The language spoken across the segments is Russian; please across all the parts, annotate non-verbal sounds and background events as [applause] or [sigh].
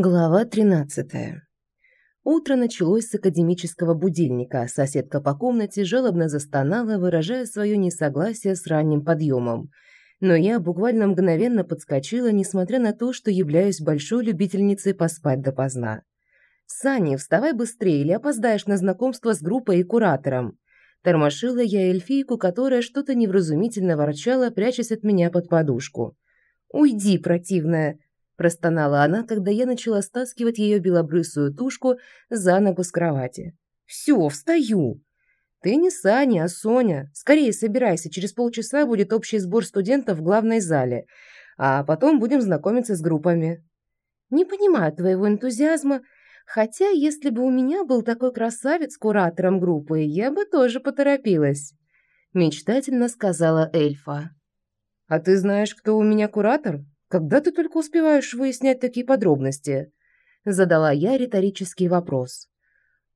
Глава 13. Утро началось с академического будильника. Соседка по комнате жалобно застонала, выражая свое несогласие с ранним подъемом. Но я буквально мгновенно подскочила, несмотря на то, что являюсь большой любительницей поспать допоздна. «Саня, вставай быстрее, или опоздаешь на знакомство с группой и куратором». Тормошила я эльфийку, которая что-то невразумительно ворчала, прячась от меня под подушку. «Уйди, противная!» Простонала она, когда я начала стаскивать ее белобрысую тушку за ногу с кровати. «Все, встаю!» «Ты не Саня, а Соня. Скорее собирайся, через полчаса будет общий сбор студентов в главной зале, а потом будем знакомиться с группами». «Не понимаю твоего энтузиазма, хотя если бы у меня был такой красавец куратором группы, я бы тоже поторопилась», мечтательно сказала эльфа. «А ты знаешь, кто у меня куратор?» Когда ты только успеваешь выяснять такие подробности?» Задала я риторический вопрос.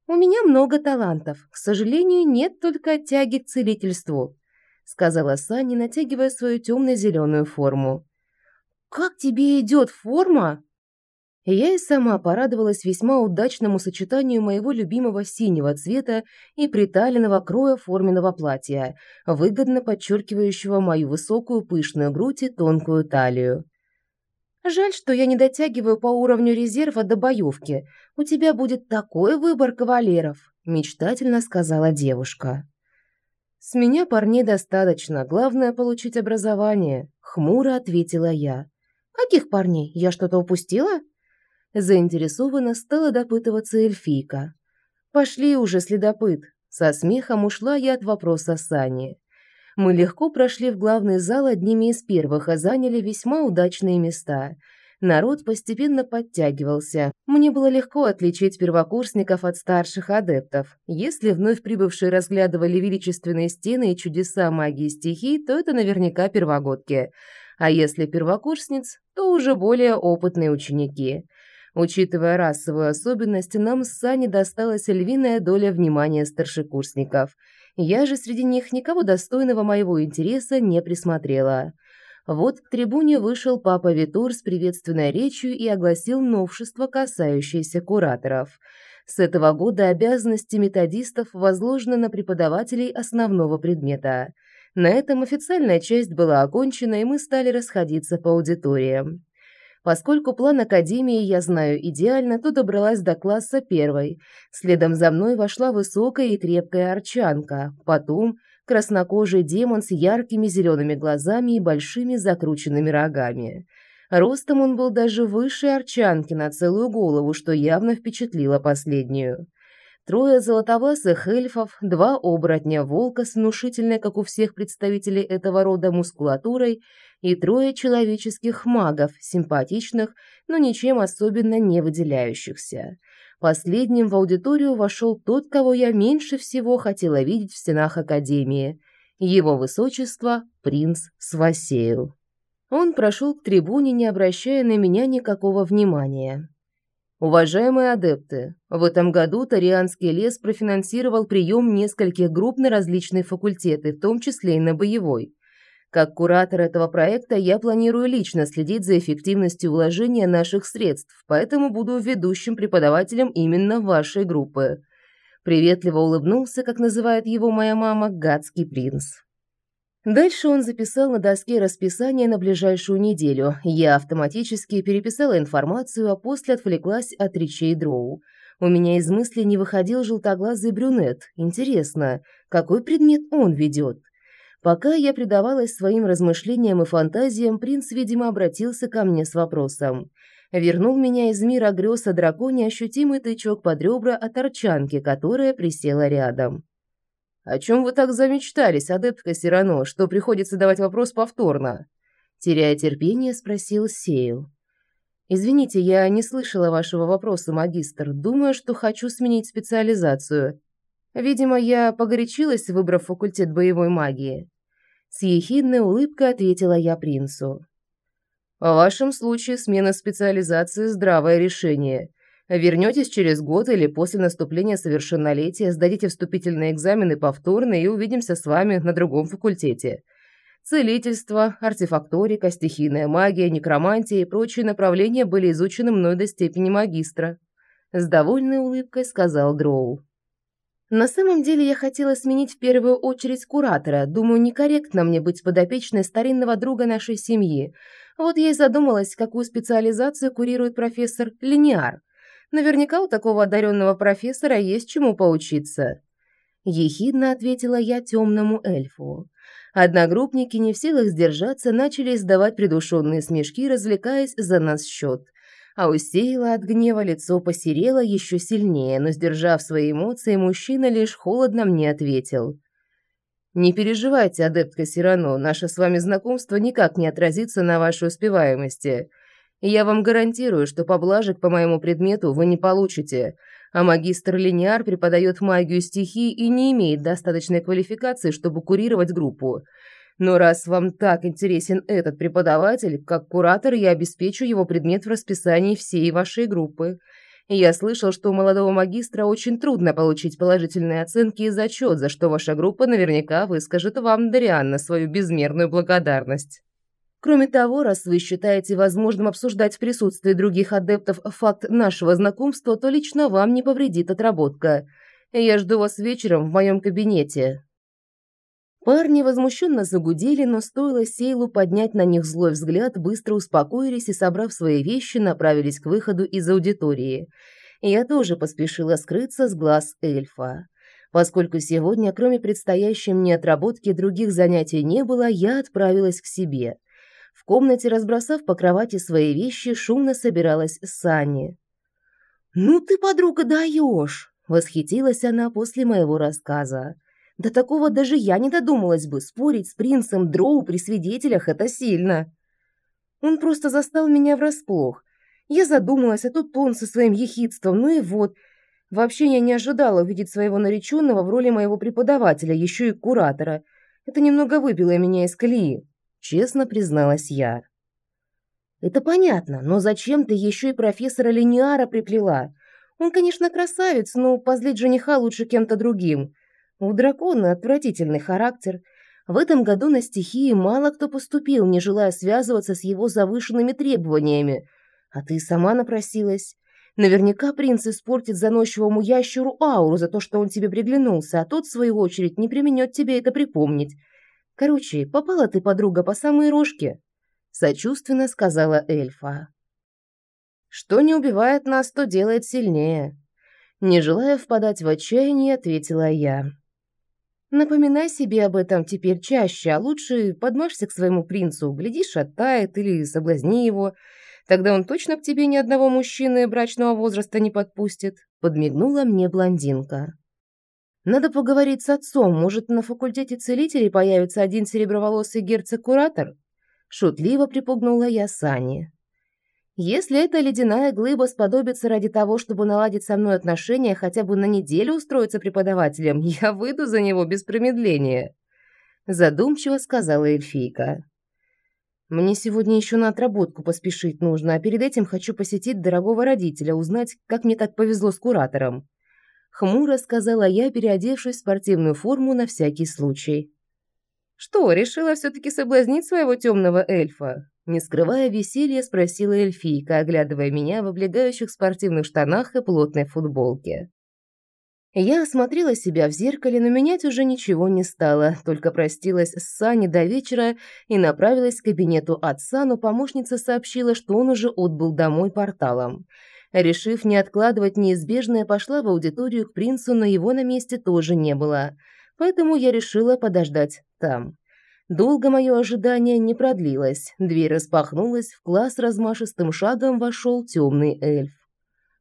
«У меня много талантов. К сожалению, нет только тяги к целительству», сказала Саня, натягивая свою темно-зеленую форму. «Как тебе идет форма?» Я и сама порадовалась весьма удачному сочетанию моего любимого синего цвета и приталенного кроя форменного платья, выгодно подчеркивающего мою высокую пышную грудь и тонкую талию. Жаль, что я не дотягиваю по уровню резерва до боевки. У тебя будет такой выбор кавалеров», – мечтательно сказала девушка. «С меня парней достаточно, главное – получить образование», – хмуро ответила я. «Каких парней? Я что-то упустила?» Заинтересованно стала допытываться эльфийка. «Пошли уже, следопыт!» Со смехом ушла я от вопроса Сани. Мы легко прошли в главный зал одними из первых, а заняли весьма удачные места. Народ постепенно подтягивался. Мне было легко отличить первокурсников от старших адептов. Если вновь прибывшие разглядывали величественные стены и чудеса магии стихий, то это наверняка первогодки. А если первокурсниц, то уже более опытные ученики. Учитывая расовую особенность, нам с Саней досталась львиная доля внимания старшекурсников – я же среди них никого достойного моего интереса не присмотрела. Вот к трибуне вышел папа Витур с приветственной речью и огласил новшества, касающиеся кураторов. С этого года обязанности методистов возложены на преподавателей основного предмета. На этом официальная часть была окончена, и мы стали расходиться по аудиториям. Поскольку план академии я знаю идеально, то добралась до класса первой. Следом за мной вошла высокая и крепкая арчанка, потом краснокожий демон с яркими зелеными глазами и большими закрученными рогами. Ростом он был даже выше арчанки на целую голову, что явно впечатлило последнюю. Трое золотовласых эльфов, два оборотня-волка с внушительной, как у всех представителей этого рода, мускулатурой и трое человеческих магов, симпатичных, но ничем особенно не выделяющихся. Последним в аудиторию вошел тот, кого я меньше всего хотела видеть в стенах Академии. Его высочество – принц Свасейл. Он прошел к трибуне, не обращая на меня никакого внимания. Уважаемые адепты, в этом году Тарианский лес профинансировал прием нескольких групп на различные факультеты, в том числе и на боевой. Как куратор этого проекта я планирую лично следить за эффективностью вложения наших средств, поэтому буду ведущим преподавателем именно вашей группы. Приветливо улыбнулся, как называет его моя мама, гадский принц. Дальше он записал на доске расписание на ближайшую неделю. Я автоматически переписала информацию, а после отвлеклась от речей Дроу. У меня из мысли не выходил желтоглазый брюнет. Интересно, какой предмет он ведет? Пока я предавалась своим размышлениям и фантазиям, принц, видимо, обратился ко мне с вопросом. Вернул меня из мира грез о драконе ощутимый тычок под ребра от арчанки, которая присела рядом. «О чем вы так замечтались, адептка Сирано, что приходится давать вопрос повторно?» Теряя терпение, спросил Сейл. «Извините, я не слышала вашего вопроса, магистр. Думаю, что хочу сменить специализацию. Видимо, я погорячилась, выбрав факультет боевой магии». С ехидной улыбкой ответила я принцу. «В вашем случае смена специализации – здравое решение. Вернетесь через год или после наступления совершеннолетия, сдадите вступительные экзамены повторно и увидимся с вами на другом факультете. Целительство, артефакторика, стихийная магия, некромантия и прочие направления были изучены мной до степени магистра. С довольной улыбкой сказал Дроу. На самом деле я хотела сменить в первую очередь куратора. Думаю, некорректно мне быть подопечной старинного друга нашей семьи. Вот я и задумалась, какую специализацию курирует профессор Линиар. Наверняка у такого одаренного профессора есть чему поучиться. Ехидно ответила я темному эльфу. Одногруппники, не в силах сдержаться, начали издавать придушенные смешки, развлекаясь за нас счет а у Сейла от гнева лицо посерело еще сильнее, но, сдержав свои эмоции, мужчина лишь холодно мне ответил. «Не переживайте, адептка Сирано, наше с вами знакомство никак не отразится на вашей успеваемости. Я вам гарантирую, что поблажек по моему предмету вы не получите, а магистр Линиар преподает магию стихии и не имеет достаточной квалификации, чтобы курировать группу». Но раз вам так интересен этот преподаватель, как куратор я обеспечу его предмет в расписании всей вашей группы. Я слышал, что у молодого магистра очень трудно получить положительные оценки и зачет, за что ваша группа наверняка выскажет вам, Дарианна, свою безмерную благодарность. Кроме того, раз вы считаете возможным обсуждать в присутствии других адептов факт нашего знакомства, то лично вам не повредит отработка. Я жду вас вечером в моем кабинете. Парни возмущенно загудели, но стоило Сейлу поднять на них злой взгляд, быстро успокоились и, собрав свои вещи, направились к выходу из аудитории. Я тоже поспешила скрыться с глаз эльфа. Поскольку сегодня, кроме предстоящей мне отработки, других занятий не было, я отправилась к себе. В комнате, разбросав по кровати свои вещи, шумно собиралась Сани. «Ну ты, подруга, даешь!» – восхитилась она после моего рассказа. До такого даже я не додумалась бы. Спорить с принцем Дроу при свидетелях – это сильно. Он просто застал меня врасплох. Я задумалась, а тут он со своим ехидством. Ну и вот. Вообще я не ожидала увидеть своего нареченного в роли моего преподавателя, еще и куратора. Это немного выбило меня из колеи. Честно призналась я. Это понятно, но зачем ты еще и профессора Линиара приплела? Он, конечно, красавец, но позлить жениха лучше кем-то другим. У дракона отвратительный характер. В этом году на стихии мало кто поступил, не желая связываться с его завышенными требованиями. А ты сама напросилась. Наверняка принц испортит заносчивому ящеру ауру за то, что он тебе приглянулся, а тот, в свою очередь, не применет тебе это припомнить. Короче, попала ты, подруга, по самые рожки. Сочувственно сказала эльфа. Что не убивает нас, то делает сильнее. Не желая впадать в отчаяние, ответила я. Напоминай себе об этом теперь чаще, а лучше подмажься к своему принцу, глядишь, оттает или соблазни его. Тогда он точно к тебе ни одного мужчины брачного возраста не подпустит», — подмигнула мне блондинка. «Надо поговорить с отцом, может, на факультете целителей появится один сереброволосый герцог-куратор?» Шутливо припугнула я Сани. Если эта ледяная глыба сподобится ради того, чтобы наладить со мной отношения, хотя бы на неделю устроиться преподавателем, [laughs] я выйду за него без промедления», – задумчиво сказала эльфийка. «Мне сегодня еще на отработку поспешить нужно, а перед этим хочу посетить дорогого родителя, узнать, как мне так повезло с куратором». Хмуро сказала я, переодевшись в спортивную форму на всякий случай. «Что, решила все-таки соблазнить своего темного эльфа?» Не скрывая веселья, спросила эльфийка, оглядывая меня в облегающих спортивных штанах и плотной футболке. Я осмотрела себя в зеркале, но менять уже ничего не стало, только простилась с Саней до вечера и направилась к кабинету отца, но помощница сообщила, что он уже отбыл домой порталом. Решив не откладывать неизбежное, пошла в аудиторию к принцу, но его на месте тоже не было, поэтому я решила подождать там. Долго мое ожидание не продлилось. Дверь распахнулась, в класс размашистым шагом вошел темный эльф.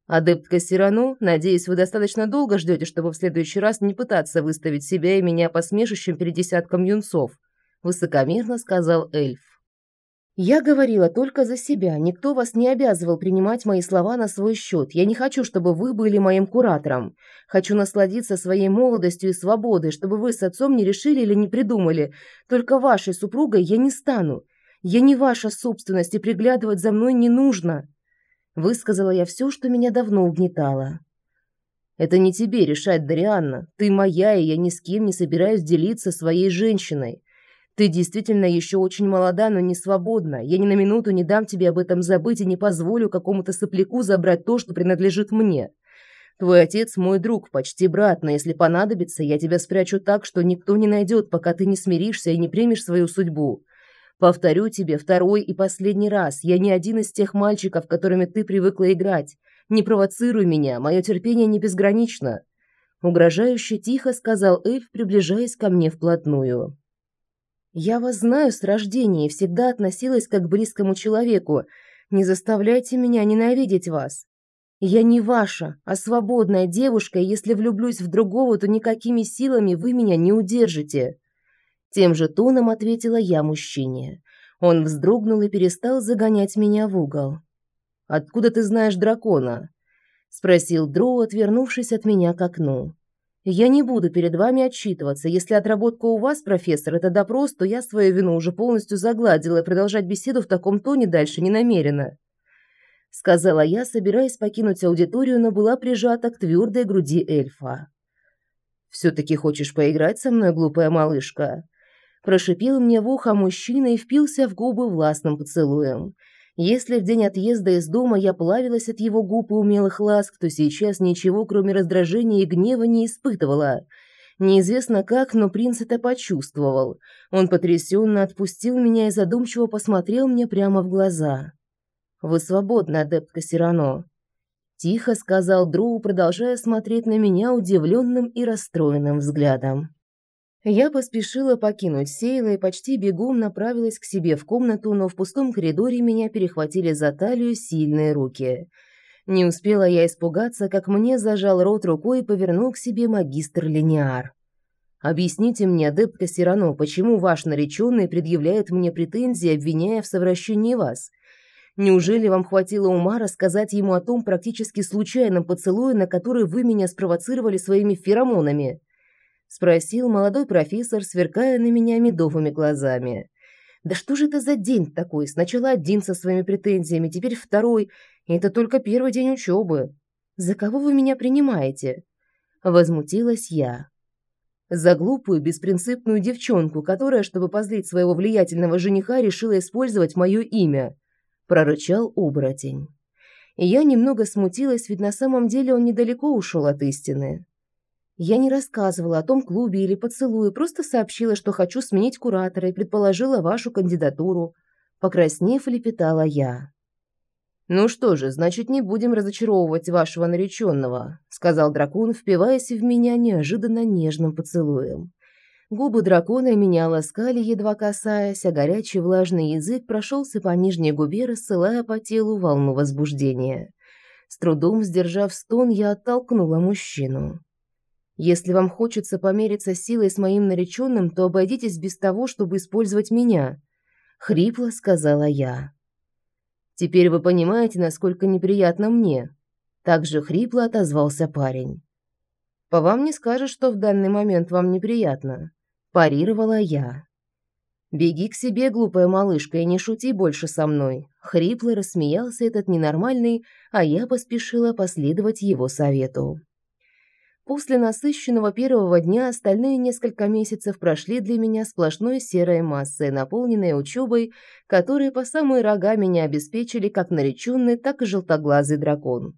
«Адептка Сирану, надеюсь, вы достаточно долго ждете, чтобы в следующий раз не пытаться выставить себя и меня посмешищем перед десятком юнцов», высокомерно сказал эльф. Я говорила только за себя. Никто вас не обязывал принимать мои слова на свой счет. Я не хочу, чтобы вы были моим куратором. Хочу насладиться своей молодостью и свободой, чтобы вы с отцом не решили или не придумали. Только вашей супругой я не стану. Я не ваша собственность, и приглядывать за мной не нужно. Высказала я все, что меня давно угнетало. Это не тебе решать, Дарианна. Ты моя, и я ни с кем не собираюсь делиться своей женщиной. Ты действительно еще очень молода, но не свободна. Я ни на минуту не дам тебе об этом забыть и не позволю какому-то сопляку забрать то, что принадлежит мне. Твой отец мой друг, почти брат, но если понадобится, я тебя спрячу так, что никто не найдет, пока ты не смиришься и не примешь свою судьбу. Повторю тебе второй и последний раз, я не один из тех мальчиков, которыми ты привыкла играть. Не провоцируй меня, мое терпение не безгранично. Угрожающе тихо сказал эльф, приближаясь ко мне вплотную. Я вас знаю с рождения и всегда относилась как к близкому человеку. Не заставляйте меня ненавидеть вас. Я не ваша, а свободная девушка, и если влюблюсь в другого, то никакими силами вы меня не удержите. Тем же тоном ответила я мужчине. Он вздрогнул и перестал загонять меня в угол. Откуда ты знаешь дракона? спросил Дроу, отвернувшись от меня к окну. Я не буду перед вами отчитываться. Если отработка у вас, профессор, это допрос, то я свою вину уже полностью загладила и продолжать беседу в таком тоне дальше не намерена сказала я, собираясь покинуть аудиторию, но была прижата к твердой груди эльфа. «Все-таки хочешь поиграть со мной, глупая малышка?» Прошипел мне в ухо мужчина и впился в губы властным поцелуем. Если в день отъезда из дома я плавилась от его губ и умелых ласк, то сейчас ничего, кроме раздражения и гнева, не испытывала. Неизвестно как, но принц это почувствовал. Он потрясенно отпустил меня и задумчиво посмотрел мне прямо в глаза. Вы свободны, адептка Сирано. Тихо сказал Дроу, продолжая смотреть на меня удивленным и расстроенным взглядом. Я поспешила покинуть Сейла и почти бегом направилась к себе в комнату, но в пустом коридоре меня перехватили за талию сильные руки. Не успела я испугаться, как мне зажал рот рукой и повернул к себе магистр Линиар. «Объясните мне, адептка Сирано, почему ваш нареченный предъявляет мне претензии, обвиняя в совращении вас?» Неужели вам хватило ума рассказать ему о том практически случайном поцелуе, на который вы меня спровоцировали своими феромонами?» Спросил молодой профессор, сверкая на меня медовыми глазами. «Да что же это за день такой? Сначала один со своими претензиями, теперь второй. И это только первый день учебы. За кого вы меня принимаете?» Возмутилась я. За глупую, беспринципную девчонку, которая, чтобы позлить своего влиятельного жениха, решила использовать мое имя прорычал оборотень. И я немного смутилась, ведь на самом деле он недалеко ушел от истины. Я не рассказывала о том клубе или поцелуе, просто сообщила, что хочу сменить куратора и предположила вашу кандидатуру. Покраснев, лепетала я. «Ну что же, значит, не будем разочаровывать вашего нареченного», сказал дракон, впиваясь в меня неожиданно нежным поцелуем. Губы дракона меня ласкали, едва касаясь, а горячий влажный язык прошелся по нижней губе, рассылая по телу волну возбуждения. С трудом сдержав стон, я оттолкнула мужчину. «Если вам хочется помериться силой с моим нареченным, то обойдитесь без того, чтобы использовать меня», — хрипло сказала я. «Теперь вы понимаете, насколько неприятно мне», — также хрипло отозвался парень. «По вам не скажешь, что в данный момент вам неприятно парировала я. «Беги к себе, глупая малышка, и не шути больше со мной!» Хрипло рассмеялся этот ненормальный, а я поспешила последовать его совету. После насыщенного первого дня остальные несколько месяцев прошли для меня сплошной серой массой, наполненной учебой, которые по самые рога меня обеспечили как нареченный, так и желтоглазый дракон.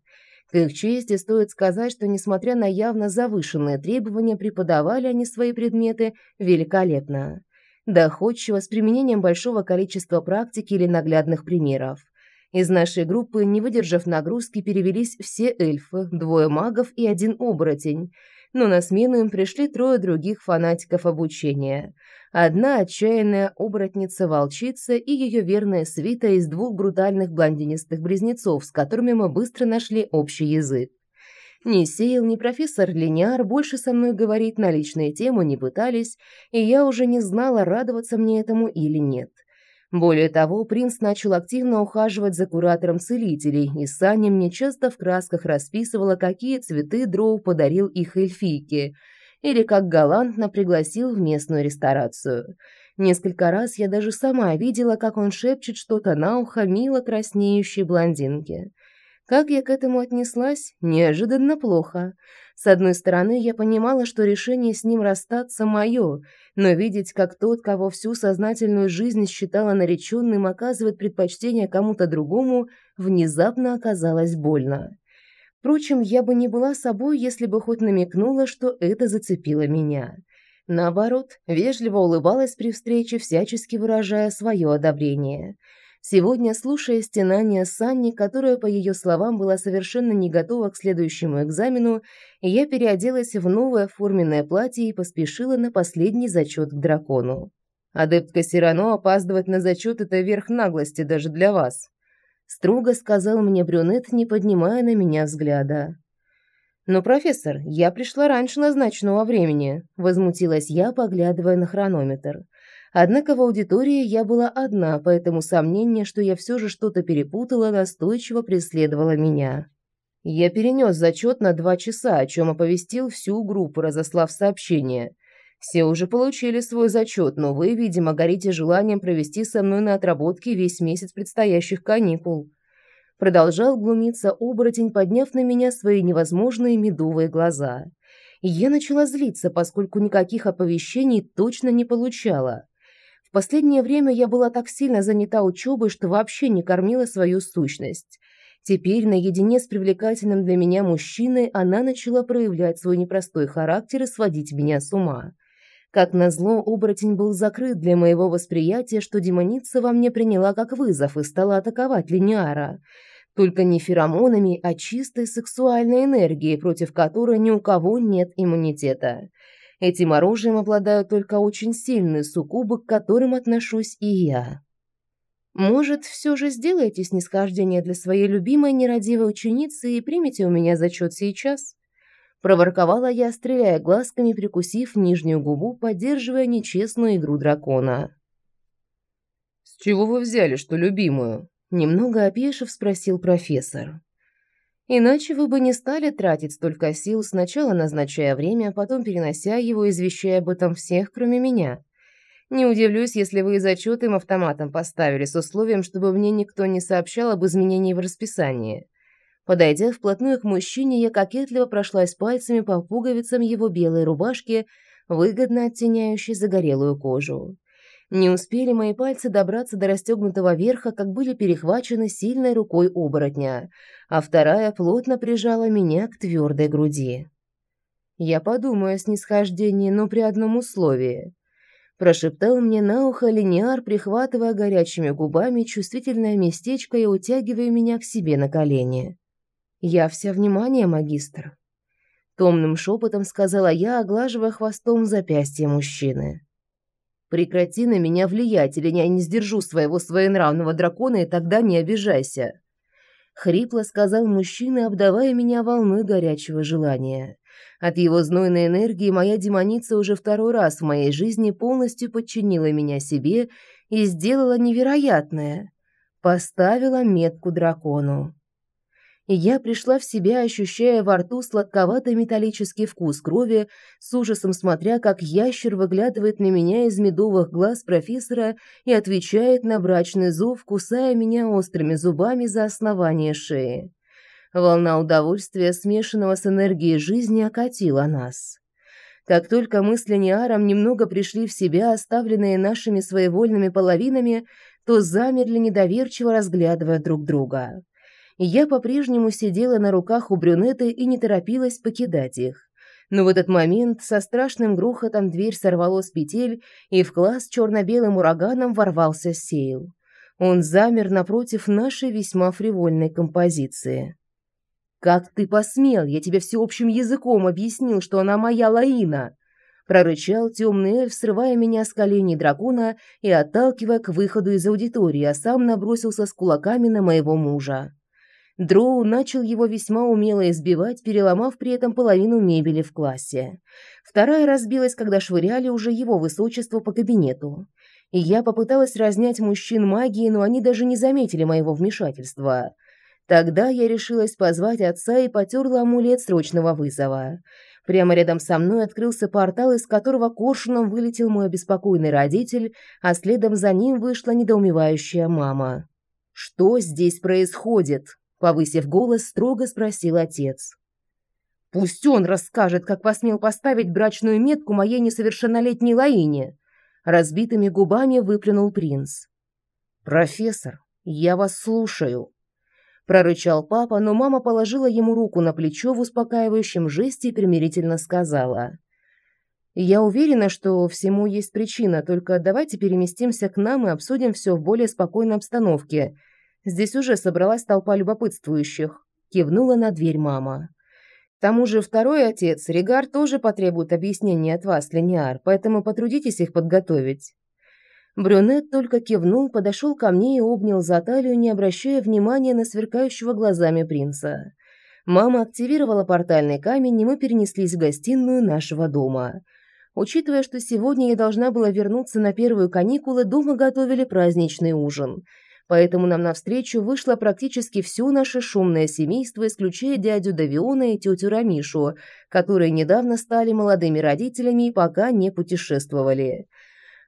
К их чести стоит сказать, что, несмотря на явно завышенные требования, преподавали они свои предметы великолепно. Доходчиво, с применением большого количества практики или наглядных примеров. Из нашей группы, не выдержав нагрузки, перевелись все эльфы, двое магов и один оборотень – но на смену им пришли трое других фанатиков обучения. Одна отчаянная оборотница-волчица и ее верная свита из двух брутальных блондинистых близнецов, с которыми мы быстро нашли общий язык. Ни Сейл, ни профессор Линиар больше со мной говорить на личные темы не пытались, и я уже не знала, радоваться мне этому или нет. Более того, принц начал активно ухаживать за куратором целителей, и Саня мне часто в красках расписывала, какие цветы Дроу подарил их эльфийке, или как галантно пригласил в местную ресторацию. Несколько раз я даже сама видела, как он шепчет что-то на ухо мило краснеющей блондинке. Как я к этому отнеслась? Неожиданно плохо. С одной стороны, я понимала, что решение с ним расстаться мое, но видеть, как тот, кого всю сознательную жизнь считала нареченным, оказывает предпочтение кому-то другому, внезапно оказалось больно. Впрочем, я бы не была собой, если бы хоть намекнула, что это зацепило меня. Наоборот, вежливо улыбалась при встрече, всячески выражая свое одобрение – Сегодня, слушая стенания Санни, которая, по ее словам, была совершенно не готова к следующему экзамену, я переоделась в новое форменное платье и поспешила на последний зачет к дракону. «Адептка Сирано опаздывать на зачет – это верх наглости даже для вас», – строго сказал мне брюнет, не поднимая на меня взгляда. «Но, профессор, я пришла раньше назначенного времени», – возмутилась я, поглядывая на хронометр. Однако в аудитории я была одна, поэтому сомнение, что я все же что-то перепутала, настойчиво преследовало меня. Я перенес зачет на два часа, о чем оповестил всю группу, разослав сообщение. Все уже получили свой зачет, но вы, видимо, горите желанием провести со мной на отработке весь месяц предстоящих каникул. Продолжал глумиться оборотень, подняв на меня свои невозможные медовые глаза. Я начала злиться, поскольку никаких оповещений точно не получала последнее время я была так сильно занята учебой, что вообще не кормила свою сущность. Теперь, наедине с привлекательным для меня мужчиной, она начала проявлять свой непростой характер и сводить меня с ума. Как назло, оборотень был закрыт для моего восприятия, что демоница во мне приняла как вызов и стала атаковать Линиара. Только не феромонами, а чистой сексуальной энергией, против которой ни у кого нет иммунитета. Этим оружием обладают только очень сильные суккубы, к которым отношусь и я. Может, все же сделаете снисхождение для своей любимой нерадивой ученицы и примете у меня зачет сейчас?» Проворковала я, стреляя глазками, прикусив нижнюю губу, поддерживая нечестную игру дракона. «С чего вы взяли, что любимую?» Немного опешив, спросил профессор. Иначе вы бы не стали тратить столько сил, сначала назначая время, потом перенося его, извещая об этом всех, кроме меня. Не удивлюсь, если вы зачет им автоматом поставили с условием, чтобы мне никто не сообщал об изменении в расписании. Подойдя вплотную к мужчине, я кокетливо прошлась пальцами по пуговицам его белой рубашки, выгодно оттеняющей загорелую кожу. Не успели мои пальцы добраться до расстегнутого верха, как были перехвачены сильной рукой оборотня, а вторая плотно прижала меня к твердой груди. «Я подумаю о снисхождении, но при одном условии», – прошептал мне на ухо линеар, прихватывая горячими губами чувствительное местечко и утягивая меня к себе на колени. «Я вся внимание, магистр», – томным шепотом сказала я, оглаживая хвостом запястье мужчины. Прекрати на меня влиять, или я не сдержу своего своенравного дракона, и тогда не обижайся. Хрипло сказал мужчина, обдавая меня волной горячего желания. От его знойной энергии моя демоница уже второй раз в моей жизни полностью подчинила меня себе и сделала невероятное. Поставила метку дракону и я пришла в себя, ощущая во рту сладковатый металлический вкус крови, с ужасом смотря, как ящер выглядывает на меня из медовых глаз профессора и отвечает на брачный зов, кусая меня острыми зубами за основание шеи. Волна удовольствия, смешанного с энергией жизни, окатила нас. Как только мы с Лениаром немного пришли в себя, оставленные нашими своевольными половинами, то замерли недоверчиво, разглядывая друг друга я по-прежнему сидела на руках у брюнеты и не торопилась покидать их. Но в этот момент со страшным грохотом дверь сорвало с петель, и в класс черно-белым ураганом ворвался Сейл. Он замер напротив нашей весьма фривольной композиции. «Как ты посмел? Я тебе всеобщим языком объяснил, что она моя Лаина!» прорычал темный эльф, срывая меня с коленей дракона и отталкивая к выходу из аудитории, а сам набросился с кулаками на моего мужа. Дроу начал его весьма умело избивать, переломав при этом половину мебели в классе. Вторая разбилась, когда швыряли уже его высочество по кабинету. И я попыталась разнять мужчин магией, но они даже не заметили моего вмешательства. Тогда я решилась позвать отца и потерла амулет срочного вызова. Прямо рядом со мной открылся портал, из которого коршуном вылетел мой обеспокоенный родитель, а следом за ним вышла недоумевающая мама. «Что здесь происходит?» Повысив голос, строго спросил отец. «Пусть он расскажет, как посмел поставить брачную метку моей несовершеннолетней Лаине!» Разбитыми губами выплюнул принц. «Профессор, я вас слушаю!» Прорычал папа, но мама положила ему руку на плечо в успокаивающем жесте и примирительно сказала. «Я уверена, что всему есть причина, только давайте переместимся к нам и обсудим все в более спокойной обстановке. Здесь уже собралась толпа любопытствующих», – кивнула на дверь мама. «К тому же второй отец, Ригар, тоже потребует объяснений от вас, Линиар, поэтому потрудитесь их подготовить». Брюнет только кивнул, подошел ко мне и обнял за талию, не обращая внимания на сверкающего глазами принца. Мама активировала портальный камень, и мы перенеслись в гостиную нашего дома. Учитывая, что сегодня я должна была вернуться на первую каникулы, дома готовили праздничный ужин. Поэтому нам навстречу вышло практически все наше шумное семейство, исключая дядю Давиона и тетю Рамишу, которые недавно стали молодыми родителями и пока не путешествовали.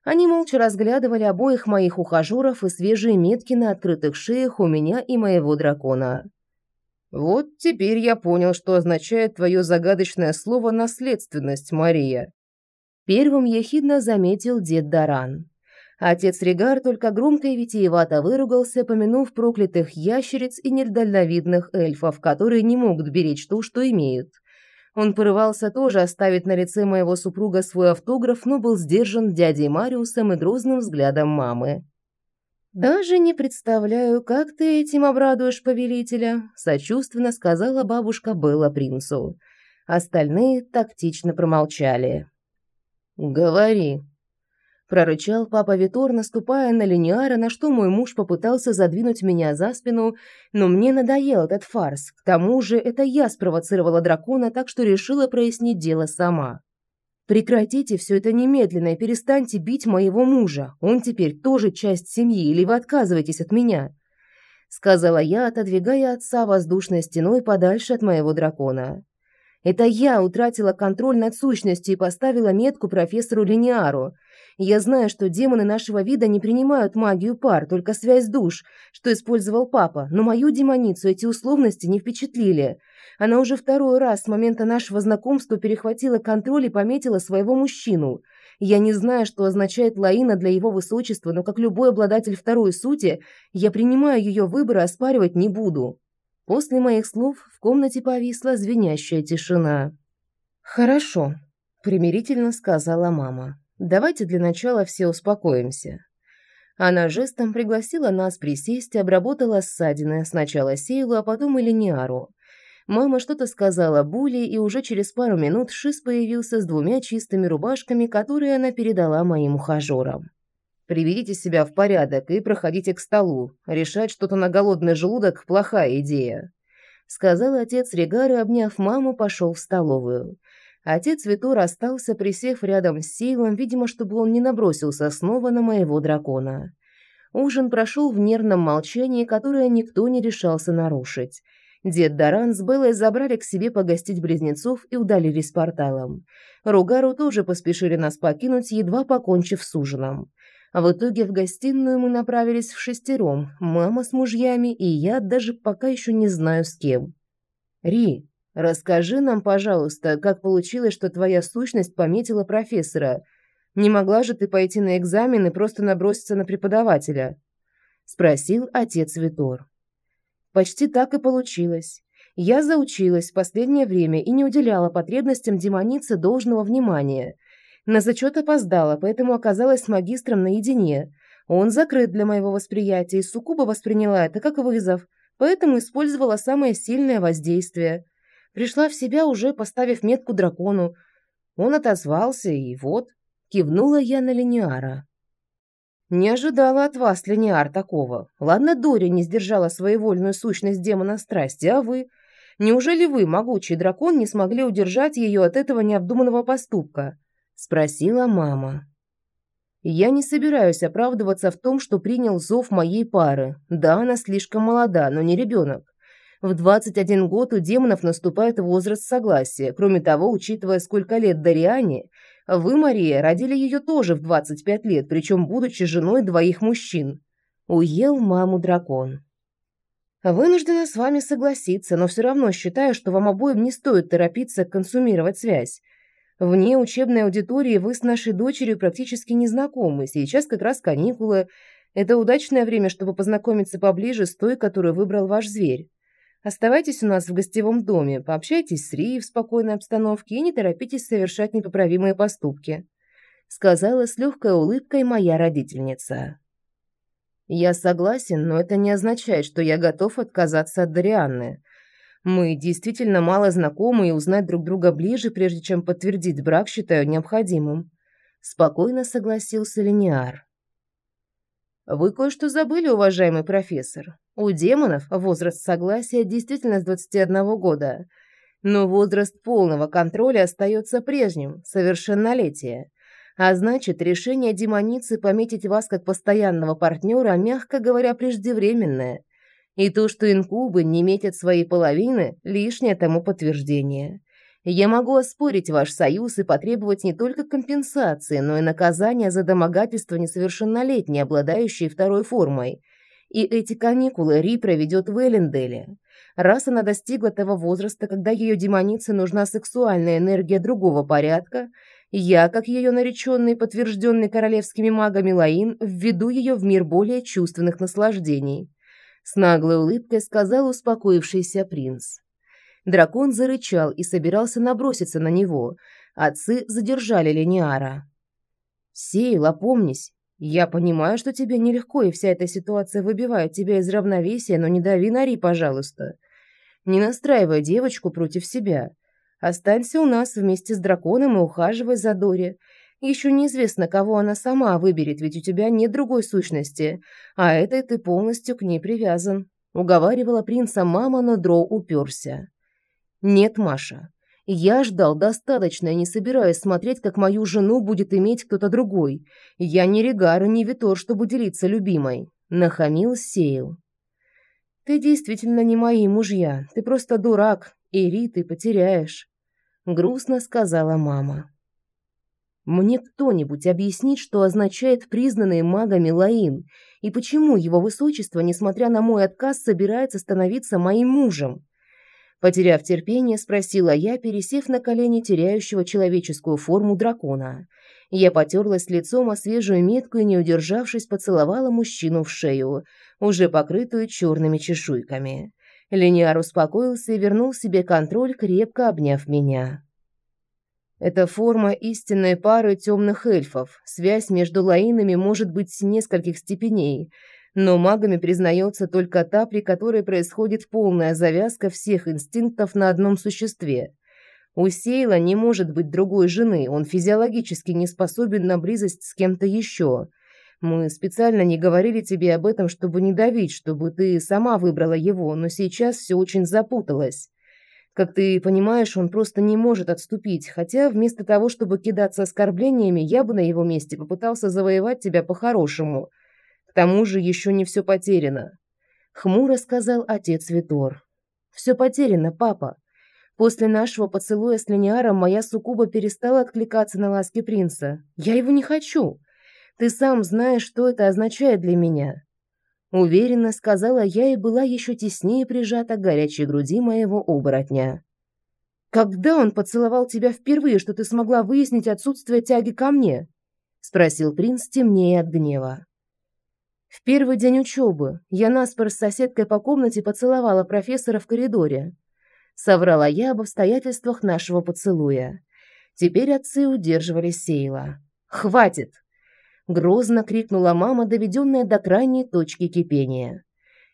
Они молча разглядывали обоих моих ухажеров и свежие метки на открытых шеях у меня и моего дракона. «Вот теперь я понял, что означает твое загадочное слово «наследственность», Мария». Первым ехидно заметил дед Даран. Отец Ригар только громко и витиевато выругался, помянув проклятых ящериц и недальновидных эльфов, которые не могут беречь то, что имеют – он порывался тоже оставить на лице моего супруга свой автограф, но был сдержан дядей Мариусом и грозным взглядом мамы. «Даже не представляю, как ты этим обрадуешь повелителя», – сочувственно сказала бабушка Белла принцу. Остальные тактично промолчали. «Говори», прорычал папа Витор, наступая на линиара, на что мой муж попытался задвинуть меня за спину, но мне надоел этот фарс. К тому же это я спровоцировала дракона, так что решила прояснить дело сама. Прекратите все это немедленно и перестаньте бить моего мужа. Он теперь тоже часть семьи, или вы отказываетесь от меня?» Сказала я, отодвигая отца воздушной стеной подальше от моего дракона. «Это я утратила контроль над сущностью и поставила метку профессору Линиару. Я знаю, что демоны нашего вида не принимают магию пар, только связь душ, что использовал папа, но мою демоницу эти условности не впечатлили. Она уже второй раз с момента нашего знакомства перехватила контроль и пометила своего мужчину. Я не знаю, что означает Лаина для его высочества, но как любой обладатель второй сути, я принимаю ее выбор и оспаривать не буду. После моих слов в комнате повисла звенящая тишина. «Хорошо», – примирительно сказала мама. Давайте для начала все успокоимся. Она жестом пригласила нас присесть обработала ссадины, сначала Сейлу, а потом и Линиару. Мама что-то сказала Буле, и уже через пару минут Шис появился с двумя чистыми рубашками, которые она передала моим ухажерам. «Приведите себя в порядок и проходите к столу. Решать что-то на голодный желудок – плохая идея», – сказал отец Регар обняв маму, пошел в столовую. Отец Витур остался, присев рядом с Сейлом, видимо, чтобы он не набросился снова на моего дракона. Ужин прошел в нервном молчании, которое никто не решался нарушить. Дед Даран с Беллой забрали к себе погостить близнецов и удалились порталом. Ругару тоже поспешили нас покинуть, едва покончив с ужином. В итоге в гостиную мы направились в шестером, мама с мужьями и я даже пока еще не знаю с кем. «Ри, Расскажи нам, пожалуйста, как получилось, что твоя сущность пометила профессора. Не могла же ты пойти на экзамен и просто наброситься на преподавателя?» Спросил отец Витор. Почти так и получилось. Я заучилась в последнее время и не уделяла потребностям демоницы должного внимания. На зачет опоздала, поэтому оказалась с магистром наедине. Он закрыт для моего восприятия и суккуба восприняла это как вызов, поэтому использовала самое сильное воздействие – Пришла в себя, уже поставив метку дракону. Он отозвался, и вот, кивнула я на Линиара. Не ожидала от вас, Линиар, такого. Ладно, Дори не сдержала своевольную сущность демона страсти, а вы? Неужели вы, могучий дракон, не смогли удержать ее от этого необдуманного поступка? Спросила мама. Я не собираюсь оправдываться в том, что принял зов моей пары. Да, она слишком молода, но не ребенок. В 21 год у демонов наступает возраст согласия. Кроме того, учитывая, сколько лет Дариане, вы, Мария, родили ее тоже в 25 лет, причем будучи женой двоих мужчин. Уел маму дракон. Вынуждена с вами согласиться, но все равно считаю, что вам обоим не стоит торопиться консумировать связь. Вне учебной аудитории вы с нашей дочерью практически не знакомы. Сейчас как раз каникулы. Это удачное время, чтобы познакомиться поближе с той, которую выбрал ваш зверь. Оставайтесь у нас в гостевом доме, пообщайтесь с Ри в спокойной обстановке и не торопитесь совершать непоправимые поступки», сказала с легкой улыбкой моя родительница. Я согласен, но это не означает, что я готов отказаться от Дарианны. Мы действительно мало знакомы и узнать друг друга ближе, прежде чем подтвердить брак, считаю необходимым. Спокойно согласился Линиар. Вы кое-что забыли, уважаемый профессор. У демонов возраст согласия действительно с 21 года, но возраст полного контроля остается прежним – совершеннолетие. А значит, решение демоницы пометить вас как постоянного партнера, мягко говоря, преждевременное. И то, что инкубы не метят свои половины, лишнее тому подтверждение. Я могу оспорить ваш союз и потребовать не только компенсации, но и наказания за домогательство несовершеннолетней, обладающей второй формой. И эти каникулы Ри проведет в Элленделе. Раз она достигла того возраста, когда ее демонице нужна сексуальная энергия другого порядка, я, как ее нареченный, подтвержденный королевскими магами Лаин, введу ее в мир более чувственных наслаждений. С наглой улыбкой сказал успокоившийся принц. Дракон зарычал и собирался наброситься на него. Отцы задержали Лениара. «Сейл, опомнись. Я понимаю, что тебе нелегко, и вся эта ситуация выбивает тебя из равновесия, но не дави на Ри, пожалуйста. Не настраивай девочку против себя. Останься у нас вместе с драконом и ухаживай за Дори. Еще неизвестно, кого она сама выберет, ведь у тебя нет другой сущности, а этой ты полностью к ней привязан. Уговаривала принца мама, но Дроу уперся. Нет, Маша. Я ждал достаточно и не собираюсь смотреть, как мою жену будет иметь кто-то другой. Я не Регар и не Витор, чтобы делиться любимой. Нахамил Сейл. Ты действительно не мои мужья. Ты просто дурак, Ири ты потеряешь», — грустно сказала мама. «Мне кто-нибудь объяснит, что означает признанный магами Лаин, и почему его высочество, несмотря на мой отказ, собирается становиться моим мужем?» Потеряв терпение, спросила я, пересев на колени теряющего человеческую форму дракона. Я потерлась лицом о свежую метку и, не удержавшись, поцеловала мужчину в шею, уже покрытую черными чешуйками. Линиар успокоился и вернул себе контроль, крепко обняв меня. Это форма истинной пары темных эльфов. Связь между лаинами может быть с нескольких степеней, но магами признается только та, при которой происходит полная завязка всех инстинктов на одном существе. У Сейла не может быть другой жены, он физиологически не способен на близость с кем-то еще – мы специально не говорили тебе об этом, чтобы не давить, чтобы ты сама выбрала его, но сейчас все очень запуталось. Как ты понимаешь, он просто не может отступить, хотя вместо того, чтобы кидаться оскорблениями, я бы на его месте попытался завоевать тебя по-хорошему. К тому же еще не все потеряно. Хмуро сказал отец Витор. Все потеряно, папа. После нашего поцелуя с Линиаром моя суккуба перестала откликаться на ласки принца. Я его не хочу. Ты сам знаешь, что это означает для меня». Уверенно сказала я и была еще теснее прижата к горячей груди моего оборотня. «Когда он поцеловал тебя впервые, что ты смогла выяснить отсутствие тяги ко мне?» — спросил принц темнее от гнева. В первый день учебы я наспор с соседкой по комнате поцеловала профессора в коридоре. Соврала я об обстоятельствах нашего поцелуя. Теперь отцы удерживали Сейла. «Хватит!» Грозно крикнула мама, доведенная до крайней точки кипения.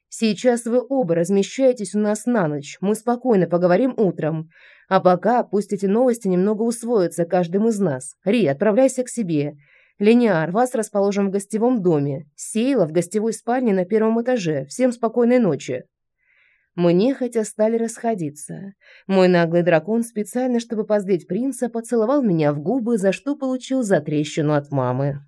«Сейчас вы оба размещаетесь у нас на ночь. Мы спокойно поговорим утром. А пока пусть эти новости немного усвоятся каждым из нас. Ри, отправляйся к себе. Линиар, вас расположим в гостевом доме. Сейла в гостевой спальне на первом этаже. Всем спокойной ночи». Мы нехотя стали расходиться. Мой наглый дракон специально, чтобы позлить принца, поцеловал меня в губы, за что получил затрещину от мамы.